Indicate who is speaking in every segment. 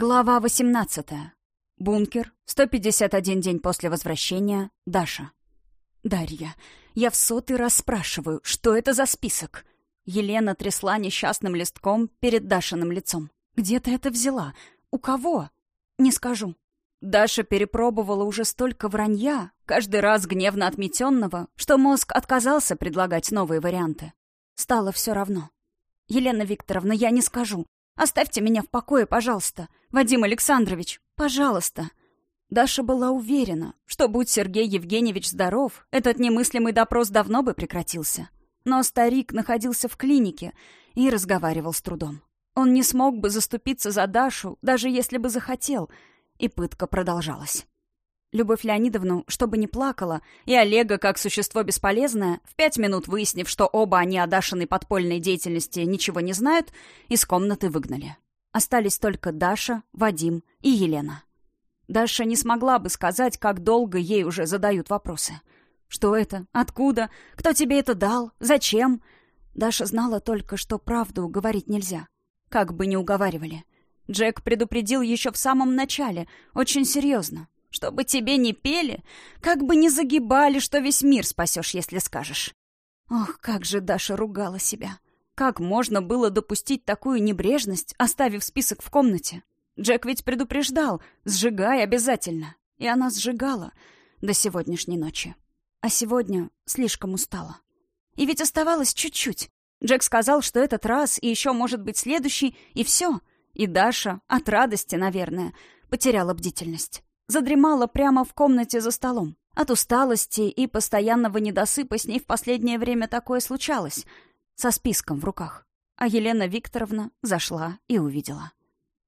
Speaker 1: Глава 18. Бункер. 151 день после возвращения. Даша. Дарья, я в сотый раз спрашиваю, что это за список? Елена трясла несчастным листком перед Дашиным лицом. Где ты это взяла? У кого? Не скажу. Даша перепробовала уже столько вранья, каждый раз гневно отметенного, что мозг отказался предлагать новые варианты. Стало все равно. «Елена Викторовна, я не скажу. Оставьте меня в покое, пожалуйста. Вадим Александрович, пожалуйста». Даша была уверена, что будь Сергей Евгеньевич здоров, этот немыслимый допрос давно бы прекратился. Но старик находился в клинике и разговаривал с трудом. Он не смог бы заступиться за Дашу, даже если бы захотел, и пытка продолжалась. Любовь Леонидовну, чтобы не плакала, и Олега, как существо бесполезное, в пять минут выяснив, что оба они о Дашиной подпольной деятельности ничего не знают, из комнаты выгнали. Остались только Даша, Вадим и Елена. Даша не смогла бы сказать, как долго ей уже задают вопросы. «Что это? Откуда? Кто тебе это дал? Зачем?» Даша знала только, что правду говорить нельзя. Как бы ни уговаривали. Джек предупредил еще в самом начале, очень серьезно. Чтобы тебе не пели, как бы не загибали, что весь мир спасешь, если скажешь. Ох, как же Даша ругала себя. Как можно было допустить такую небрежность, оставив список в комнате? Джек ведь предупреждал, сжигай обязательно. И она сжигала до сегодняшней ночи. А сегодня слишком устала. И ведь оставалось чуть-чуть. Джек сказал, что этот раз и еще, может быть, следующий, и все. И Даша, от радости, наверное, потеряла бдительность задремала прямо в комнате за столом. От усталости и постоянного недосыпа с ней в последнее время такое случалось. Со списком в руках. А Елена Викторовна зашла и увидела.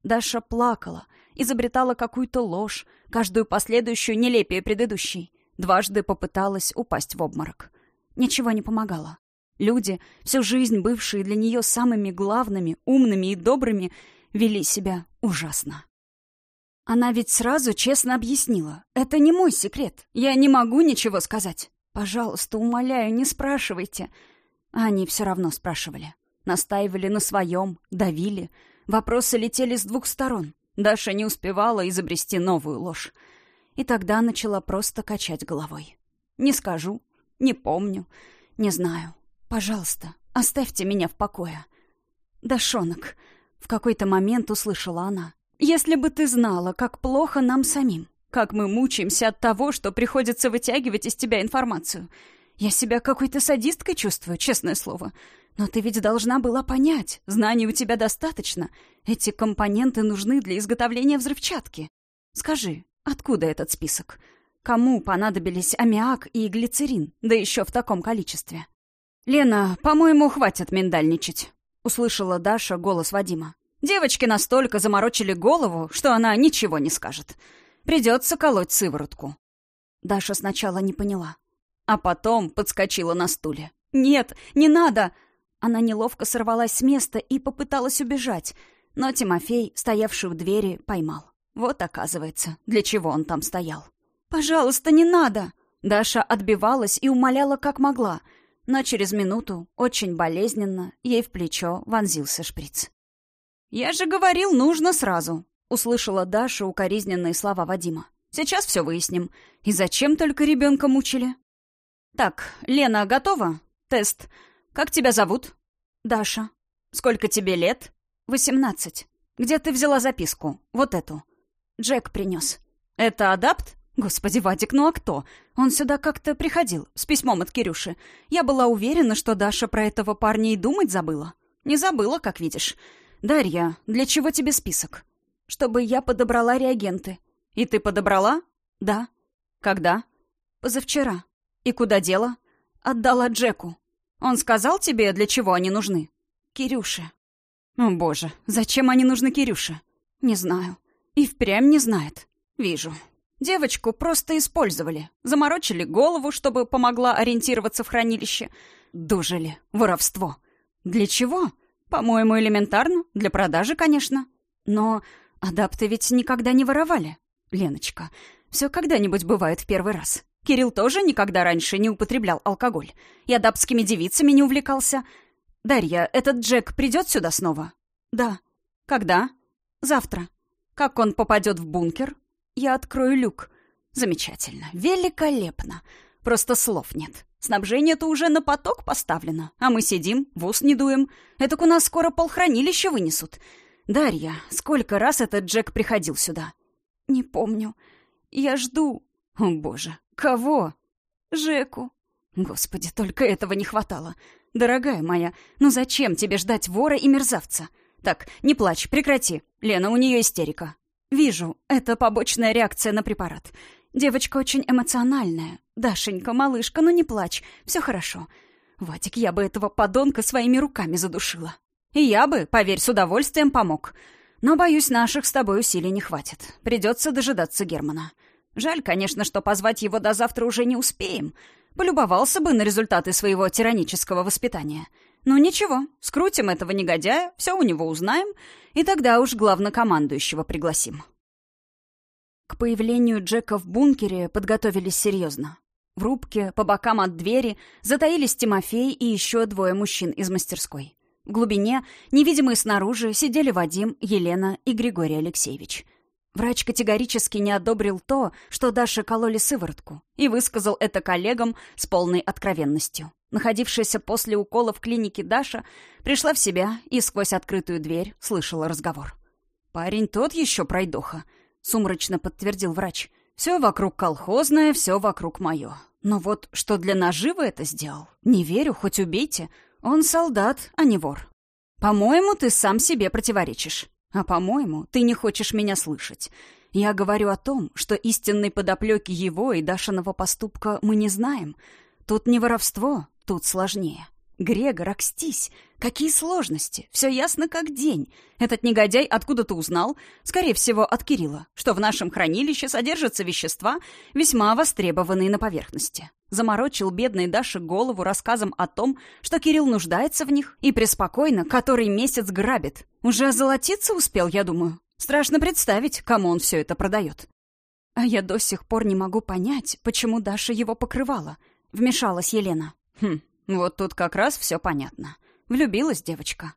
Speaker 1: Даша плакала, изобретала какую-то ложь, каждую последующую нелепее предыдущей. Дважды попыталась упасть в обморок. Ничего не помогало. Люди, всю жизнь бывшие для нее самыми главными, умными и добрыми, вели себя ужасно. Она ведь сразу честно объяснила. Это не мой секрет. Я не могу ничего сказать. Пожалуйста, умоляю, не спрашивайте. А они все равно спрашивали. Настаивали на своем, давили. Вопросы летели с двух сторон. Даша не успевала изобрести новую ложь. И тогда начала просто качать головой. Не скажу, не помню, не знаю. Пожалуйста, оставьте меня в покое. Дашонок, в какой-то момент услышала она. Если бы ты знала, как плохо нам самим, как мы мучаемся от того, что приходится вытягивать из тебя информацию. Я себя какой-то садисткой чувствую, честное слово. Но ты ведь должна была понять, знаний у тебя достаточно. Эти компоненты нужны для изготовления взрывчатки. Скажи, откуда этот список? Кому понадобились аммиак и глицерин, да еще в таком количестве? «Лена, по-моему, хватит миндальничать», — услышала Даша голос Вадима. Девочки настолько заморочили голову, что она ничего не скажет. Придется колоть сыворотку. Даша сначала не поняла, а потом подскочила на стуле. «Нет, не надо!» Она неловко сорвалась с места и попыталась убежать, но Тимофей, стоявший у двери, поймал. Вот, оказывается, для чего он там стоял. «Пожалуйста, не надо!» Даша отбивалась и умоляла как могла, но через минуту, очень болезненно, ей в плечо вонзился шприц. «Я же говорил, нужно сразу», — услышала Даша укоризненные слова Вадима. «Сейчас все выясним. И зачем только ребенка мучили?» «Так, Лена готова? Тест. Как тебя зовут?» «Даша». «Сколько тебе лет?» «Восемнадцать». «Где ты взяла записку? Вот эту». Джек принес. «Это адапт?» «Господи, Вадик, ну а кто? Он сюда как-то приходил, с письмом от Кирюши. Я была уверена, что Даша про этого парня и думать забыла. Не забыла, как видишь. «Дарья, для чего тебе список?» «Чтобы я подобрала реагенты». «И ты подобрала?» «Да». «Когда?» «Позавчера». «И куда дело?» «Отдала Джеку». «Он сказал тебе, для чего они нужны?» «Кирюше». «О, боже, зачем они нужны Кирюше?» «Не знаю». «И впрямь не знает». «Вижу». Девочку просто использовали. Заморочили голову, чтобы помогла ориентироваться в хранилище. Дожили. Воровство. Для чего? По-моему, элементарно. Для продажи, конечно. Но адапты ведь никогда не воровали. Леночка, все когда-нибудь бывает в первый раз. Кирилл тоже никогда раньше не употреблял алкоголь. И адапскими девицами не увлекался. Дарья, этот Джек придет сюда снова? Да. Когда? Завтра. Как он попадет в бункер? Я открою люк. Замечательно. Великолепно. Просто слов нет. Снабжение-то уже на поток поставлено, а мы сидим, в ус не дуем. Это у нас скоро полхранилища вынесут. Дарья, сколько раз этот Джек приходил сюда? Не помню. Я жду. О, боже, кого? Жеку. Господи, только этого не хватало. Дорогая моя, ну зачем тебе ждать вора и мерзавца? Так, не плачь, прекрати. Лена, у нее истерика. Вижу, это побочная реакция на препарат. Девочка очень эмоциональная. Дашенька, малышка, ну не плачь, все хорошо. Вадик, я бы этого подонка своими руками задушила. И я бы, поверь, с удовольствием помог. Но, боюсь, наших с тобой усилий не хватит. Придется дожидаться Германа. Жаль, конечно, что позвать его до завтра уже не успеем. Полюбовался бы на результаты своего тиранического воспитания. Ну ничего, скрутим этого негодяя, все у него узнаем, и тогда уж главнокомандующего пригласим. К появлению Джека в бункере подготовились серьезно. В рубке, по бокам от двери, затаились Тимофей и еще двое мужчин из мастерской. В глубине, невидимые снаружи, сидели Вадим, Елена и Григорий Алексеевич. Врач категорически не одобрил то, что Даше кололи сыворотку, и высказал это коллегам с полной откровенностью. Находившаяся после укола в клинике Даша пришла в себя и сквозь открытую дверь слышала разговор. «Парень тот еще пройдоха», — сумрачно подтвердил врач. «Все вокруг колхозное, все вокруг мое. Но вот что для наживы это сделал? Не верю, хоть убейте. Он солдат, а не вор. По-моему, ты сам себе противоречишь. А по-моему, ты не хочешь меня слышать. Я говорю о том, что истинной подоплеки его и Дашиного поступка мы не знаем. Тут не воровство, тут сложнее. Грегор, окстись. Какие сложности? Все ясно как день. Этот негодяй откуда-то узнал, скорее всего, от Кирилла, что в нашем хранилище содержатся вещества, весьма востребованные на поверхности. Заморочил бедной Даше голову рассказом о том, что Кирилл нуждается в них и преспокойно который месяц грабит. Уже озолотиться успел, я думаю. Страшно представить, кому он все это продает. А я до сих пор не могу понять, почему Даша его покрывала. Вмешалась Елена. Хм, вот тут как раз все понятно. Влюбилась девочка.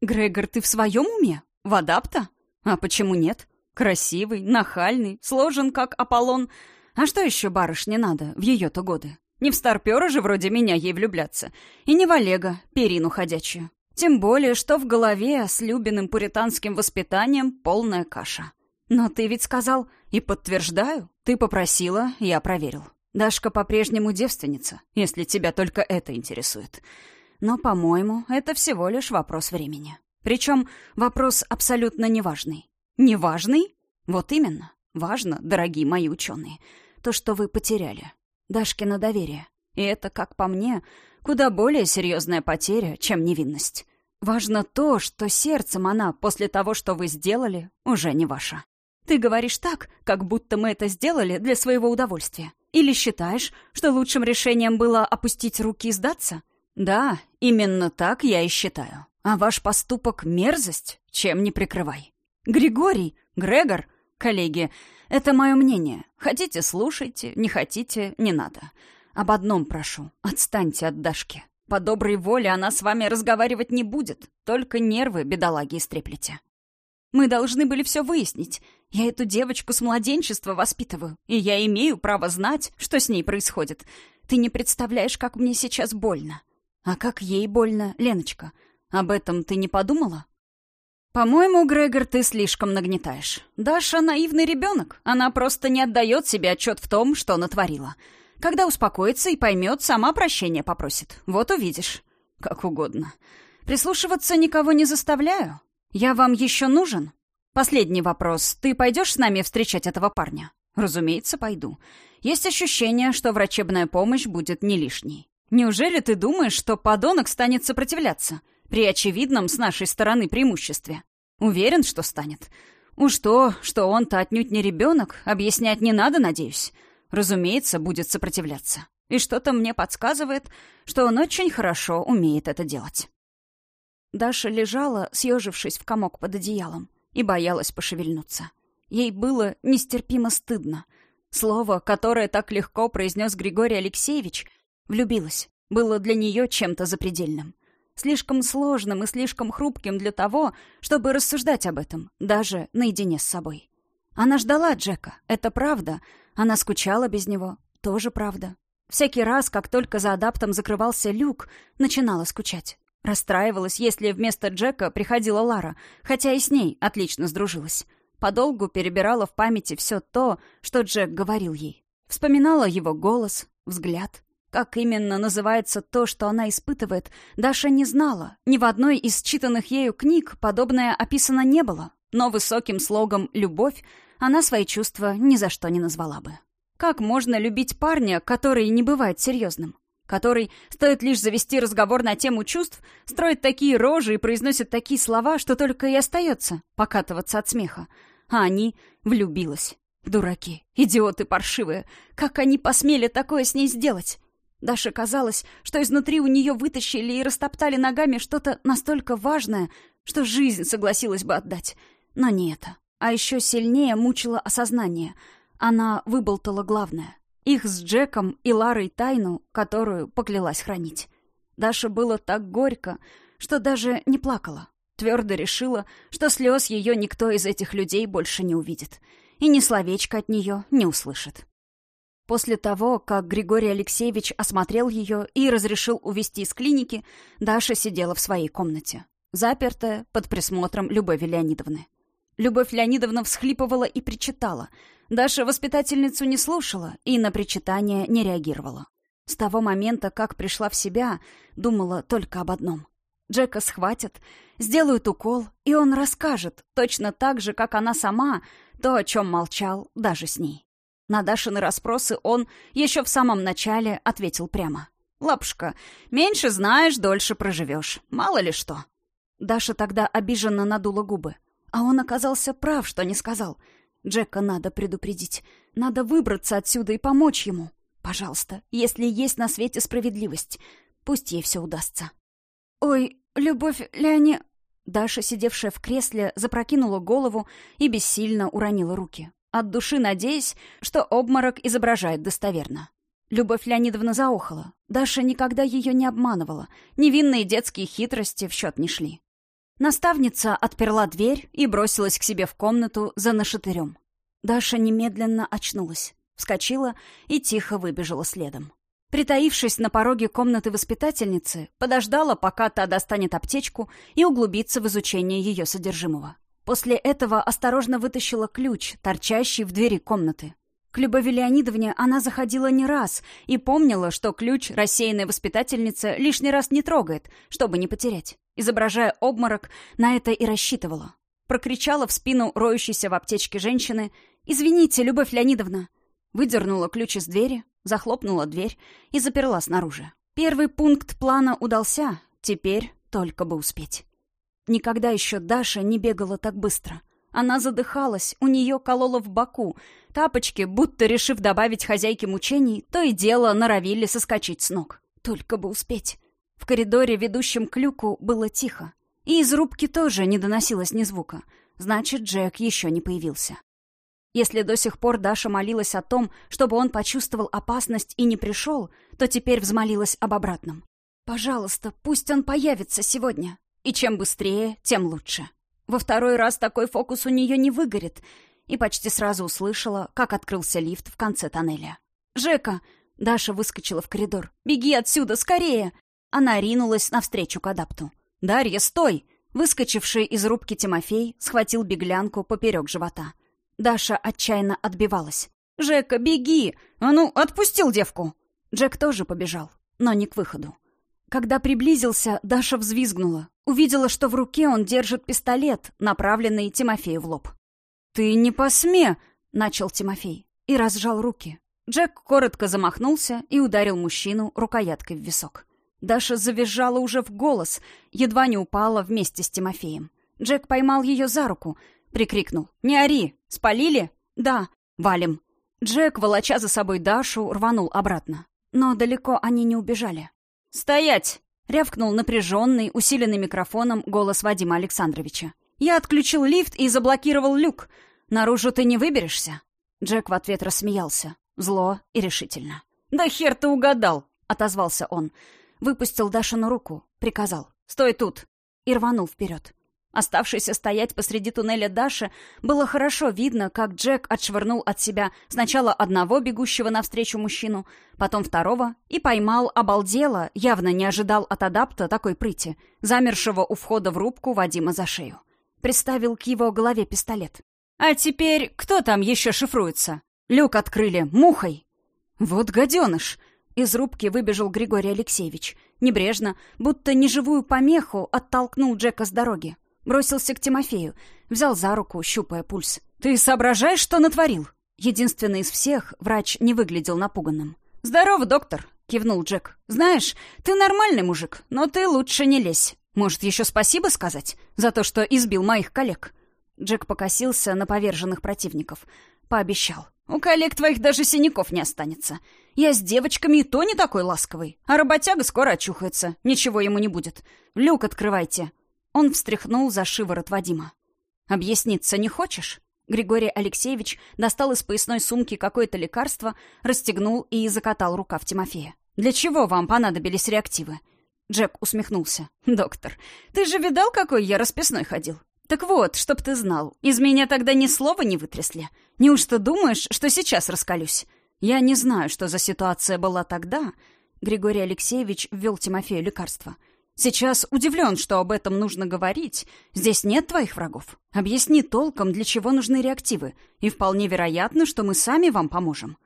Speaker 1: Грегор, ты в своем уме? В адапта? А почему нет? Красивый, нахальный, сложен как Аполлон. А что еще барышне надо в ее-то годы? Не в старпера же вроде меня ей влюбляться. И не в Олега, перину ходячую. Тем более, что в голове с Любиным пуританским воспитанием полная каша. Но ты ведь сказал, и подтверждаю, ты попросила, я проверил. Дашка по-прежнему девственница, если тебя только это интересует. Но, по-моему, это всего лишь вопрос времени. Причем вопрос абсолютно неважный. Неважный? Вот именно. Важно, дорогие мои ученые, то, что вы потеряли. Дашкино доверие. И это, как по мне, куда более серьезная потеря, чем невинность. Важно то, что сердцем она, после того, что вы сделали, уже не ваша. Ты говоришь так, как будто мы это сделали для своего удовольствия. Или считаешь, что лучшим решением было опустить руки и сдаться? Да, именно так я и считаю. А ваш поступок — мерзость, чем не прикрывай. Григорий, Грегор, коллеги, это мое мнение. Хотите — слушайте, не хотите — не надо. Об одном прошу — отстаньте от Дашки. По доброй воле она с вами разговаривать не будет, только нервы бедолаги истреплете. Мы должны были все выяснить. Я эту девочку с младенчества воспитываю, и я имею право знать, что с ней происходит. Ты не представляешь, как мне сейчас больно. А как ей больно, Леночка? Об этом ты не подумала? По-моему, Грегор, ты слишком нагнетаешь. Даша наивный ребенок. Она просто не отдает себе отчет в том, что натворила. Когда успокоится и поймет, сама прощения попросит. Вот увидишь. Как угодно. Прислушиваться никого не заставляю. «Я вам еще нужен?» «Последний вопрос. Ты пойдешь с нами встречать этого парня?» «Разумеется, пойду. Есть ощущение, что врачебная помощь будет не лишней. Неужели ты думаешь, что подонок станет сопротивляться при очевидном с нашей стороны преимуществе? Уверен, что станет. Уж то, что он-то отнюдь не ребенок, объяснять не надо, надеюсь. Разумеется, будет сопротивляться. И что-то мне подсказывает, что он очень хорошо умеет это делать». Даша лежала, съежившись в комок под одеялом, и боялась пошевельнуться. Ей было нестерпимо стыдно. Слово, которое так легко произнес Григорий Алексеевич, «влюбилась», было для нее чем-то запредельным. слишком сложным и слишком хрупким для того, чтобы рассуждать об этом, даже наедине с собой. Она ждала Джека, это правда. Она скучала без него, тоже правда. Всякий раз, как только за адаптом закрывался люк, начинала скучать. Расстраивалась, если вместо Джека приходила Лара, хотя и с ней отлично сдружилась. Подолгу перебирала в памяти все то, что Джек говорил ей. Вспоминала его голос, взгляд. Как именно называется то, что она испытывает, Даша не знала. Ни в одной из читанных ею книг подобное описано не было. Но высоким слогом «любовь» она свои чувства ни за что не назвала бы. Как можно любить парня, который не бывает серьезным? Который, стоит лишь завести разговор на тему чувств, строит такие рожи и произносит такие слова, что только и остается покатываться от смеха. А они влюбилась. Дураки, идиоты паршивые. Как они посмели такое с ней сделать? Даше казалось, что изнутри у нее вытащили и растоптали ногами что-то настолько важное, что жизнь согласилась бы отдать. Но не это. А еще сильнее мучило осознание. Она выболтала главное. Их с Джеком и Ларой тайну, которую поклялась хранить. Даша было так горько, что даже не плакала. Твердо решила, что слез ее никто из этих людей больше не увидит. И ни словечко от нее не услышит. После того, как Григорий Алексеевич осмотрел ее и разрешил увезти из клиники, Даша сидела в своей комнате, запертая под присмотром Любови Леонидовны. Любовь Леонидовна всхлипывала и причитала. Даша воспитательницу не слушала и на причитание не реагировала. С того момента, как пришла в себя, думала только об одном. Джека схватят, сделают укол, и он расскажет, точно так же, как она сама, то, о чем молчал даже с ней. На Дашины расспросы он еще в самом начале ответил прямо. «Лапушка, меньше знаешь, дольше проживешь. Мало ли что». Даша тогда обиженно надула губы. А он оказался прав, что не сказал. Джека надо предупредить. Надо выбраться отсюда и помочь ему. Пожалуйста, если есть на свете справедливость, пусть ей все удастся. «Ой, Любовь Леони...» Даша, сидевшая в кресле, запрокинула голову и бессильно уронила руки, от души надеясь, что обморок изображает достоверно. Любовь Леонидовна заохала. Даша никогда ее не обманывала. Невинные детские хитрости в счет не шли. Наставница отперла дверь и бросилась к себе в комнату за нашатырем. Даша немедленно очнулась, вскочила и тихо выбежала следом. Притаившись на пороге комнаты воспитательницы, подождала, пока та достанет аптечку и углубится в изучение ее содержимого. После этого осторожно вытащила ключ, торчащий в двери комнаты. К Любови Леонидовне она заходила не раз и помнила, что ключ рассеянная воспитательница лишний раз не трогает, чтобы не потерять. Изображая обморок, на это и рассчитывала. Прокричала в спину роющейся в аптечке женщины «Извините, Любовь Леонидовна!» Выдернула ключ из двери, захлопнула дверь и заперла снаружи. Первый пункт плана удался, теперь только бы успеть. Никогда еще Даша не бегала так быстро. Она задыхалась, у нее колола в боку. Тапочки, будто решив добавить хозяйке мучений, то и дело норовили соскочить с ног. Только бы успеть. В коридоре, ведущем к люку, было тихо. И из рубки тоже не доносилось ни звука. Значит, Джек еще не появился. Если до сих пор Даша молилась о том, чтобы он почувствовал опасность и не пришел, то теперь взмолилась об обратном. «Пожалуйста, пусть он появится сегодня. И чем быстрее, тем лучше». Во второй раз такой фокус у нее не выгорит. И почти сразу услышала, как открылся лифт в конце тоннеля. «Жека!» Даша выскочила в коридор. «Беги отсюда, скорее!» Она ринулась навстречу к адапту. «Дарья, стой!» Выскочивший из рубки Тимофей схватил беглянку поперек живота. Даша отчаянно отбивалась. «Жека, беги! А ну, отпустил девку!» Джек тоже побежал, но не к выходу. Когда приблизился, Даша взвизгнула. Увидела, что в руке он держит пистолет, направленный Тимофею в лоб. «Ты не посме!» — начал Тимофей и разжал руки. Джек коротко замахнулся и ударил мужчину рукояткой в висок. Даша завизжала уже в голос, едва не упала вместе с Тимофеем. Джек поймал ее за руку, Прикрикнул. «Не ори! Спалили?» «Да. Валим». Джек, волоча за собой Дашу, рванул обратно. Но далеко они не убежали. «Стоять!» — рявкнул напряженный, усиленный микрофоном голос Вадима Александровича. «Я отключил лифт и заблокировал люк. Наружу ты не выберешься?» Джек в ответ рассмеялся. Зло и решительно. «Да хер ты угадал!» — отозвался он. Выпустил Дашину руку. Приказал. Стой тут!» и рванул вперед. Оставшийся стоять посреди туннеля Даши было хорошо видно, как Джек отшвырнул от себя сначала одного бегущего навстречу мужчину, потом второго и поймал обалдело, явно не ожидал от адапта такой прыти, замершего у входа в рубку Вадима за шею. Приставил к его голове пистолет. «А теперь кто там еще шифруется? Люк открыли мухой!» «Вот гаденыш!» Из рубки выбежал Григорий Алексеевич. Небрежно, будто неживую помеху, оттолкнул Джека с дороги. Бросился к Тимофею, взял за руку, щупая пульс. «Ты соображаешь, что натворил?» Единственный из всех врач не выглядел напуганным. «Здорово, доктор!» — кивнул Джек. «Знаешь, ты нормальный мужик, но ты лучше не лезь. Может, еще спасибо сказать за то, что избил моих коллег?» Джек покосился на поверженных противников. Пообещал. «У коллег твоих даже синяков не останется. Я с девочками и то не такой ласковый. А работяга скоро очухается. Ничего ему не будет. Люк открывайте!» Он встряхнул за шиворот Вадима. «Объясниться не хочешь?» Григорий Алексеевич достал из поясной сумки какое-то лекарство, расстегнул и закатал рукав Тимофея. «Для чего вам понадобились реактивы?» Джек усмехнулся. «Доктор, ты же видал, какой я расписной ходил? Так вот, чтоб ты знал, из меня тогда ни слова не вытрясли. Неужто думаешь, что сейчас раскалюсь? Я не знаю, что за ситуация была тогда». Григорий Алексеевич ввел Тимофею лекарство — Сейчас удивлен, что об этом нужно говорить. Здесь нет твоих врагов. Объясни толком, для чего нужны реактивы. И вполне вероятно, что мы сами вам поможем».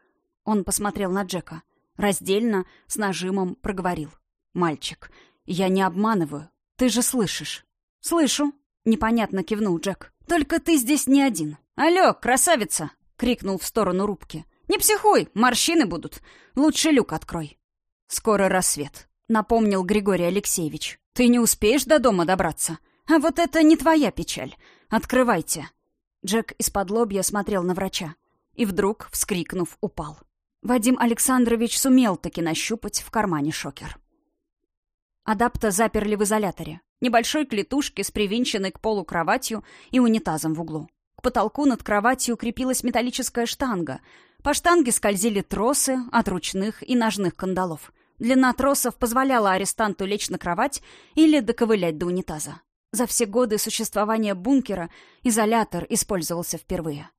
Speaker 1: Он посмотрел на Джека. Раздельно, с нажимом проговорил. «Мальчик, я не обманываю. Ты же слышишь». «Слышу», — непонятно кивнул Джек. «Только ты здесь не один». «Алло, красавица!» — крикнул в сторону рубки. «Не психуй, морщины будут. Лучше люк открой». Скоро рассвет. — напомнил Григорий Алексеевич. «Ты не успеешь до дома добраться? А вот это не твоя печаль. Открывайте». Джек из-под лобья смотрел на врача. И вдруг, вскрикнув, упал. Вадим Александрович сумел таки нащупать в кармане шокер. Адапта заперли в изоляторе. Небольшой клетушке с привинченной к полу кроватью и унитазом в углу. К потолку над кроватью крепилась металлическая штанга. По штанге скользили тросы от ручных и ножных кандалов. Длина тросов позволяла арестанту лечь на кровать или доковылять до унитаза. За все годы существования бункера изолятор использовался впервые.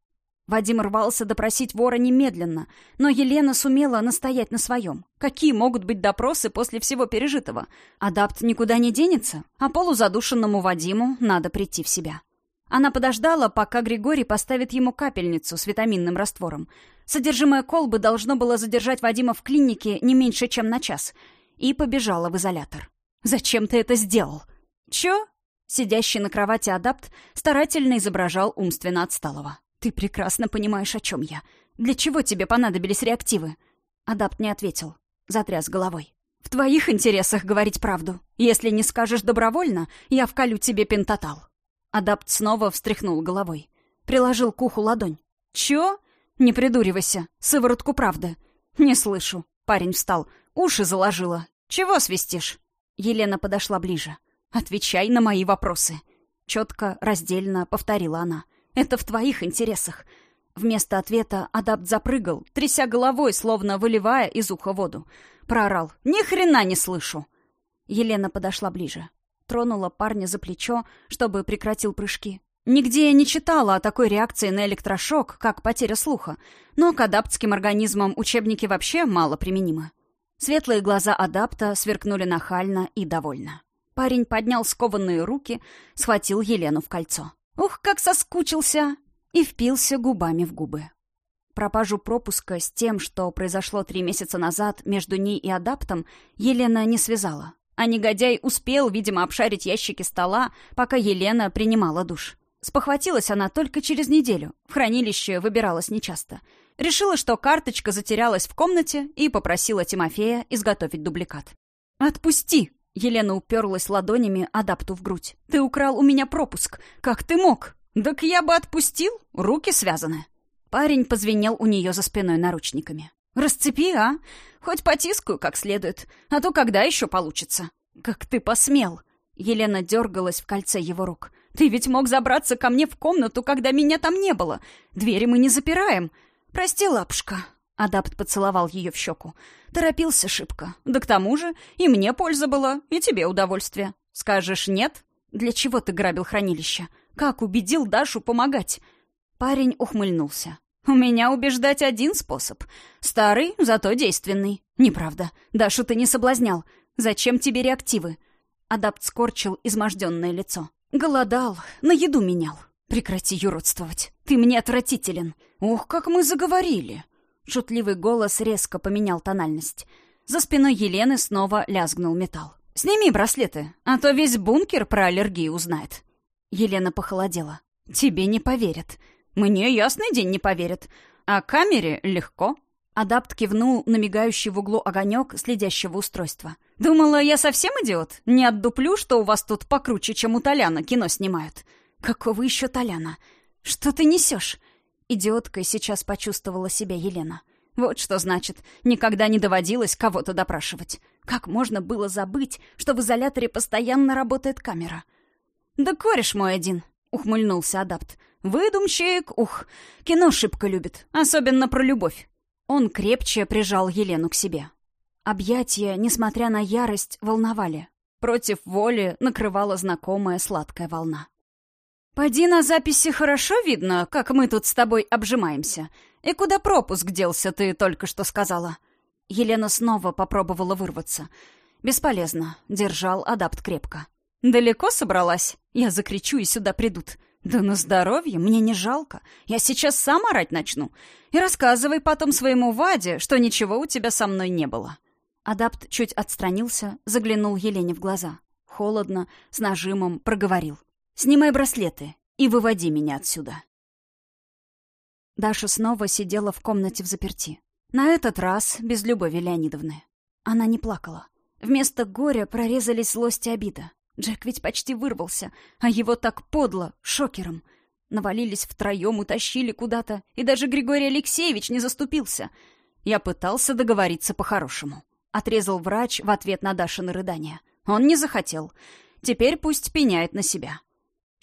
Speaker 1: Вадим рвался допросить вора немедленно, но Елена сумела настоять на своем. Какие могут быть допросы после всего пережитого? Адапт никуда не денется, а полузадушенному Вадиму надо прийти в себя. Она подождала, пока Григорий поставит ему капельницу с витаминным раствором. Содержимое колбы должно было задержать Вадима в клинике не меньше, чем на час. И побежала в изолятор. «Зачем ты это сделал?» «Чё?» Сидящий на кровати адапт старательно изображал умственно отсталого. «Ты прекрасно понимаешь, о чем я. Для чего тебе понадобились реактивы?» Адапт не ответил. Затряс головой. «В твоих интересах говорить правду. Если не скажешь добровольно, я вколю тебе пентатал». Адапт снова встряхнул головой. Приложил к уху ладонь. «Чё?» «Не придуривайся. Сыворотку правды». «Не слышу». Парень встал. «Уши заложила. Чего свистишь?» Елена подошла ближе. «Отвечай на мои вопросы». Четко, раздельно повторила она. «Это в твоих интересах». Вместо ответа адапт запрыгал, тряся головой, словно выливая из уха воду. Проорал. «Ни хрена не слышу!» Елена подошла ближе тронула парня за плечо, чтобы прекратил прыжки. Нигде я не читала о такой реакции на электрошок, как потеря слуха, но к адаптским организмам учебники вообще мало применимы. Светлые глаза адапта сверкнули нахально и довольно. Парень поднял скованные руки, схватил Елену в кольцо. «Ух, как соскучился!» и впился губами в губы. Пропажу пропуска с тем, что произошло три месяца назад между ней и адаптом, Елена не связала. А негодяй успел, видимо, обшарить ящики стола, пока Елена принимала душ. Спохватилась она только через неделю. В хранилище выбиралась нечасто. Решила, что карточка затерялась в комнате и попросила Тимофея изготовить дубликат. «Отпусти!» Елена уперлась ладонями адапту в грудь. «Ты украл у меня пропуск. Как ты мог?» «Так я бы отпустил. Руки связаны». Парень позвенел у нее за спиной наручниками. «Расцепи, а? Хоть потискаю как следует. А то когда еще получится?» «Как ты посмел?» Елена дергалась в кольце его рук. «Ты ведь мог забраться ко мне в комнату, когда меня там не было. Двери мы не запираем. Прости, лапушка». Адапт поцеловал ее в щеку. Торопился шибко. Да к тому же и мне польза была, и тебе удовольствие. Скажешь нет? Для чего ты грабил хранилище? Как убедил Дашу помогать?» Парень ухмыльнулся. «У меня убеждать один способ. Старый, зато действенный. Неправда. Дашу ты не соблазнял. Зачем тебе реактивы?» Адапт скорчил изможденное лицо. «Голодал, на еду менял. Прекрати юродствовать. Ты мне отвратителен. Ух, как мы заговорили!» Шутливый голос резко поменял тональность. За спиной Елены снова лязгнул металл. «Сними браслеты, а то весь бункер про аллергию узнает». Елена похолодела. «Тебе не поверят. Мне ясный день не поверят. А камере легко». Адапт кивнул на мигающий в углу огонек следящего устройства. «Думала, я совсем идиот? Не отдуплю, что у вас тут покруче, чем у Толяна кино снимают». «Какого еще Толяна? Что ты несешь?» Идиоткой сейчас почувствовала себя Елена. Вот что значит, никогда не доводилось кого-то допрашивать. Как можно было забыть, что в изоляторе постоянно работает камера? «Да кореш мой один», — ухмыльнулся адапт. «Выдумщик, ух, кино шибко любит, особенно про любовь». Он крепче прижал Елену к себе. Объятия, несмотря на ярость, волновали. Против воли накрывала знакомая сладкая волна. «Поди на записи хорошо видно, как мы тут с тобой обжимаемся. И куда пропуск делся, ты только что сказала?» Елена снова попробовала вырваться. «Бесполезно», — держал адапт крепко. «Далеко собралась? Я закричу, и сюда придут. Да на здоровье, мне не жалко. Я сейчас сам орать начну. И рассказывай потом своему Ваде, что ничего у тебя со мной не было». Адапт чуть отстранился, заглянул Елене в глаза. Холодно, с нажимом проговорил. Снимай браслеты и выводи меня отсюда. Даша снова сидела в комнате в заперти. На этот раз без Любови Леонидовны. Она не плакала. Вместо горя прорезались злость и обида. Джек ведь почти вырвался, а его так подло, шокером. Навалились втроем, утащили куда-то, и даже Григорий Алексеевич не заступился. Я пытался договориться по-хорошему. Отрезал врач в ответ на Дашины рыдания. Он не захотел. Теперь пусть пеняет на себя.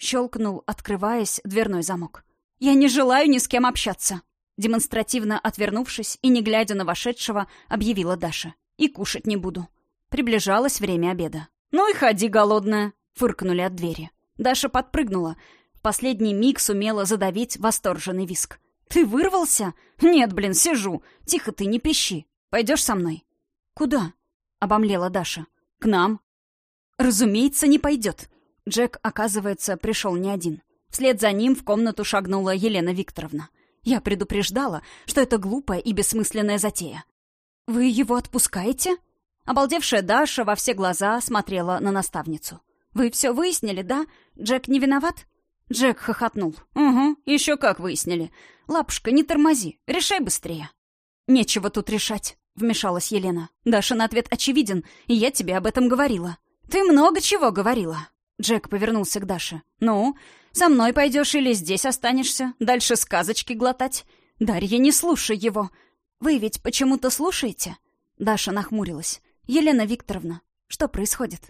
Speaker 1: Щелкнул, открываясь, дверной замок. «Я не желаю ни с кем общаться!» Демонстративно отвернувшись и не глядя на вошедшего, объявила Даша. «И кушать не буду». Приближалось время обеда. «Ну и ходи, голодная!» — фыркнули от двери. Даша подпрыгнула. Последний миг сумела задавить восторженный виск. «Ты вырвался? Нет, блин, сижу. Тихо ты, не пищи. Пойдешь со мной?» «Куда?» — обомлела Даша. «К нам». «Разумеется, не пойдет. Джек, оказывается, пришел не один. Вслед за ним в комнату шагнула Елена Викторовна. Я предупреждала, что это глупая и бессмысленная затея. «Вы его отпускаете?» Обалдевшая Даша во все глаза смотрела на наставницу. «Вы все выяснили, да? Джек не виноват?» Джек хохотнул. «Угу, еще как выяснили. Лапушка, не тормози, решай быстрее». «Нечего тут решать», — вмешалась Елена. «Дашин ответ очевиден, и я тебе об этом говорила». «Ты много чего говорила», Джек повернулся к Даше. «Ну, со мной пойдешь или здесь останешься? Дальше сказочки глотать? Дарья, не слушай его. Вы ведь почему-то слушаете?» Даша нахмурилась. «Елена Викторовна, что происходит?»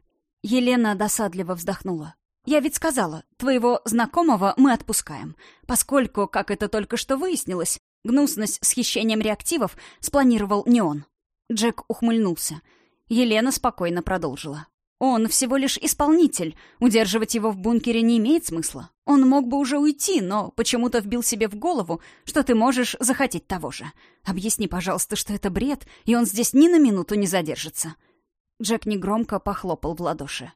Speaker 1: Елена досадливо вздохнула. «Я ведь сказала, твоего знакомого мы отпускаем, поскольку, как это только что выяснилось, гнусность с хищением реактивов спланировал не он». Джек ухмыльнулся. Елена спокойно продолжила. Он всего лишь исполнитель. Удерживать его в бункере не имеет смысла. Он мог бы уже уйти, но почему-то вбил себе в голову, что ты можешь захотеть того же. Объясни, пожалуйста, что это бред, и он здесь ни на минуту не задержится. Джек негромко похлопал в ладоши.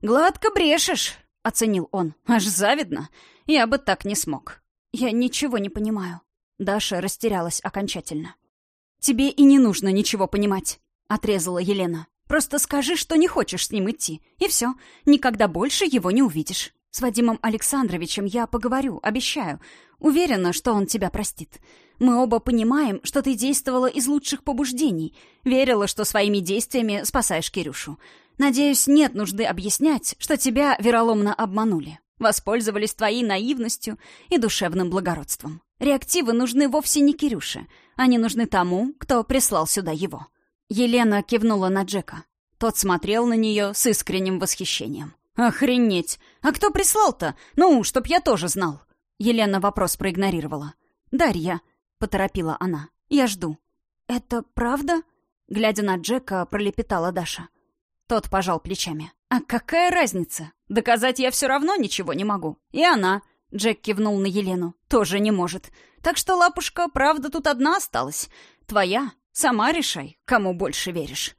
Speaker 1: «Гладко брешешь», — оценил он. «Аж завидно. Я бы так не смог». «Я ничего не понимаю». Даша растерялась окончательно. «Тебе и не нужно ничего понимать», — отрезала Елена. Просто скажи, что не хочешь с ним идти, и все. Никогда больше его не увидишь. С Вадимом Александровичем я поговорю, обещаю. Уверена, что он тебя простит. Мы оба понимаем, что ты действовала из лучших побуждений. Верила, что своими действиями спасаешь Кирюшу. Надеюсь, нет нужды объяснять, что тебя вероломно обманули. Воспользовались твоей наивностью и душевным благородством. Реактивы нужны вовсе не Кирюше. Они нужны тому, кто прислал сюда его. Елена кивнула на Джека. Тот смотрел на нее с искренним восхищением. «Охренеть! А кто прислал-то? Ну, чтоб я тоже знал!» Елена вопрос проигнорировала. «Дарья», — поторопила она, — «я жду». «Это правда?» — глядя на Джека, пролепетала Даша. Тот пожал плечами. «А какая разница? Доказать я все равно ничего не могу. И она...» Джек кивнул на Елену. «Тоже не может. Так что, лапушка, правда тут одна осталась. Твоя. Сама решай, кому больше веришь».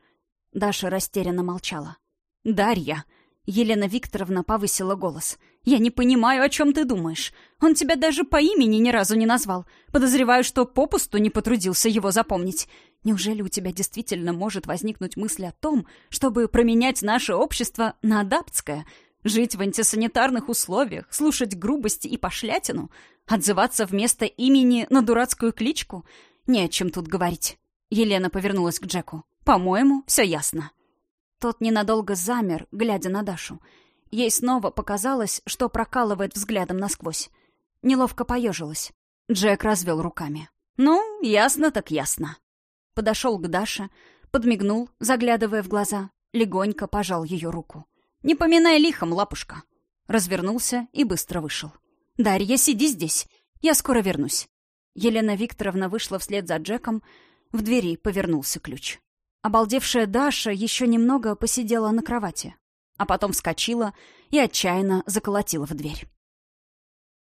Speaker 1: Даша растерянно молчала. «Дарья!» Елена Викторовна повысила голос. «Я не понимаю, о чем ты думаешь. Он тебя даже по имени ни разу не назвал. Подозреваю, что попусту не потрудился его запомнить. Неужели у тебя действительно может возникнуть мысль о том, чтобы променять наше общество на адаптское, жить в антисанитарных условиях, слушать грубости и пошлятину, отзываться вместо имени на дурацкую кличку? Не о чем тут говорить». Елена повернулась к Джеку. «По-моему, все ясно». Тот ненадолго замер, глядя на Дашу. Ей снова показалось, что прокалывает взглядом насквозь. Неловко поежилась. Джек развел руками. «Ну, ясно так ясно». Подошел к Даше, подмигнул, заглядывая в глаза, легонько пожал ее руку. «Не поминай лихом, лапушка!» Развернулся и быстро вышел. «Дарья, сиди здесь. Я скоро вернусь». Елена Викторовна вышла вслед за Джеком. В двери повернулся ключ. Обалдевшая Даша еще немного посидела на кровати, а потом вскочила и отчаянно заколотила в дверь.